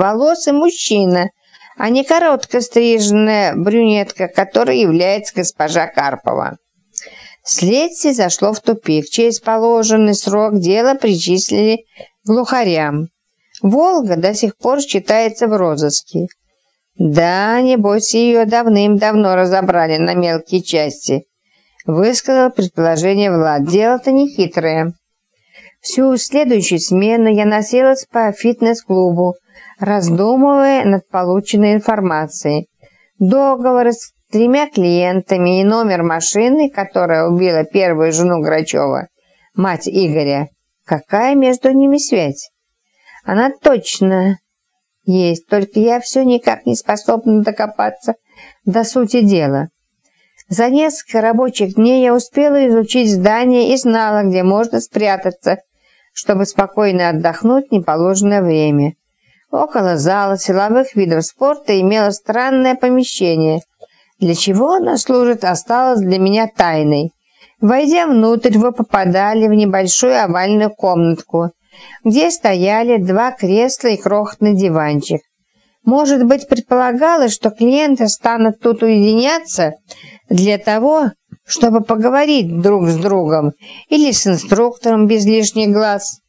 волосый мужчина, а не коротко стриженная брюнетка, которой является госпожа Карпова. Следствие зашло в тупик. Через положенный срок дело причислили глухарям. «Волга» до сих пор считается в розыске. Да, небось, ее давным-давно разобрали на мелкие части. Высказал предположение Влад. Дело-то не хитрое. Всю следующую смену я носилась по фитнес-клубу, раздумывая над полученной информацией. Договор с тремя клиентами и номер машины, которая убила первую жену Грачева, мать Игоря. Какая между ними связь? Она точно есть, только я все никак не способна докопаться до сути дела. За несколько рабочих дней я успела изучить здание и знала, где можно спрятаться, чтобы спокойно отдохнуть неположенное время. Около зала силовых видов спорта имело странное помещение. Для чего оно служит, осталось для меня тайной. Войдя внутрь, вы попадали в небольшую овальную комнатку, где стояли два кресла и крохотный диванчик. Может быть, предполагалось, что клиенты станут тут уединяться для того, чтобы поговорить друг с другом или с инструктором без лишних глаз.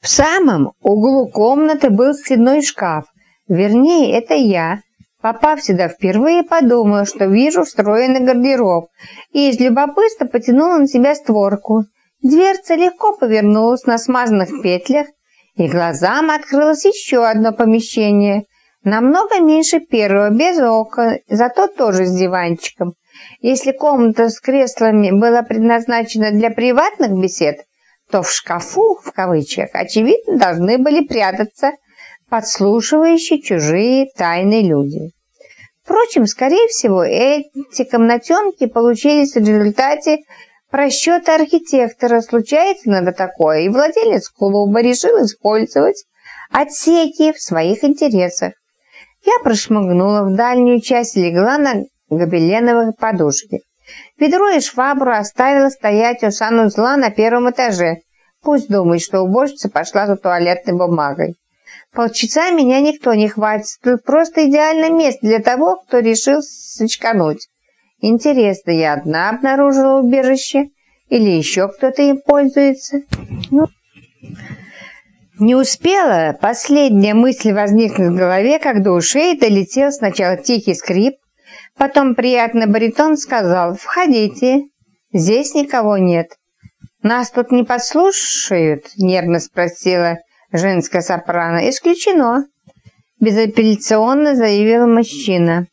В самом углу комнаты был стенной шкаф. Вернее, это я, попав сюда впервые, подумала, что вижу встроенный гардероб, и из любопытства потянула на себя створку. Дверца легко повернулась на смазанных петлях, и глазам открылось еще одно помещение, намного меньше первого, без окон, зато тоже с диванчиком. Если комната с креслами была предназначена для приватных бесед, то в шкафу, в кавычках, очевидно, должны были прятаться подслушивающие чужие тайны люди. Впрочем, скорее всего, эти комнатенки получились в результате просчета архитектора. Случается надо такое, и владелец клуба решил использовать отсеки в своих интересах. Я прошмыгнула в дальнюю часть, легла на гобеленовой подушке. Ведро и швабру оставила стоять у санузла на первом этаже. Пусть думает, что уборщица пошла за туалетной бумагой. Полчаса меня никто не хватит. Тут просто идеальное место для того, кто решил сочкануть. Интересно, я одна обнаружила убежище? Или еще кто-то им пользуется? Ну... Не успела последняя мысль возникнуть в голове, как до ушей долетел сначала тихий скрип, потом приятный баритон сказал «Входите, здесь никого нет». «Нас тут не подслушают?» – нервно спросила женская сопрано. «Исключено», – безапелляционно заявил мужчина.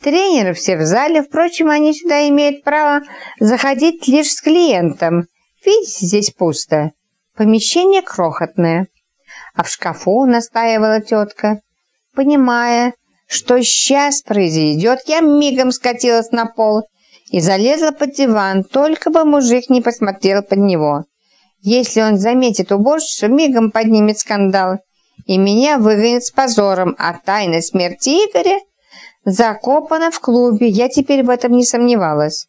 «Тренеры все в зале, впрочем, они сюда имеют право заходить лишь с клиентом. Видите, здесь пусто. Помещение крохотное». А в шкафу настаивала тетка, понимая, что сейчас произойдет, я мигом скатилась на пол и залезла под диван, только бы мужик не посмотрел под него. Если он заметит уборщицу, мигом поднимет скандал, и меня выгонят с позором, а тайна смерти Игоря закопана в клубе, я теперь в этом не сомневалась.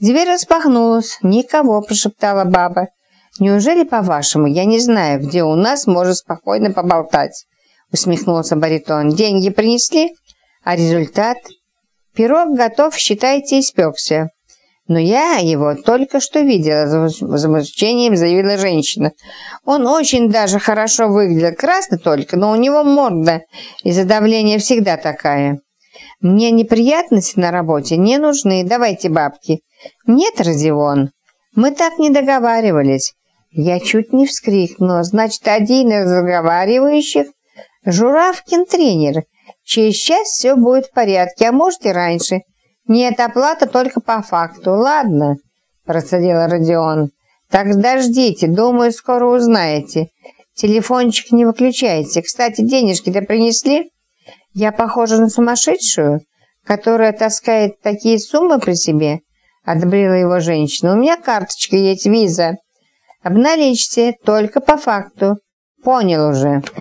Дверь распахнулась. «Никого», – прошептала баба. «Неужели, по-вашему, я не знаю, где у нас может спокойно поболтать?» Усмехнулся баритон. «Деньги принесли, а результат? Пирог готов, считайте, испекся. Но я его только что видела, возмущением заявила женщина. Он очень даже хорошо выглядел, красный только, но у него морда из-за давления всегда такая. Мне неприятности на работе не нужны, давайте бабки. Нет, Родион, мы так не договаривались. Я чуть не вскрикнула. Значит, один из разговаривающих – Журавкин тренер. Через час все будет в порядке, а может и раньше – «Нет, оплата только по факту. Ладно», – процедил Родион. «Так дождите, думаю, скоро узнаете. Телефончик не выключайте. Кстати, денежки-то принесли? Я похожа на сумасшедшую, которая таскает такие суммы при себе?» – одобрила его женщина. «У меня карточка есть, виза. Обналичьте, только по факту. Понял уже».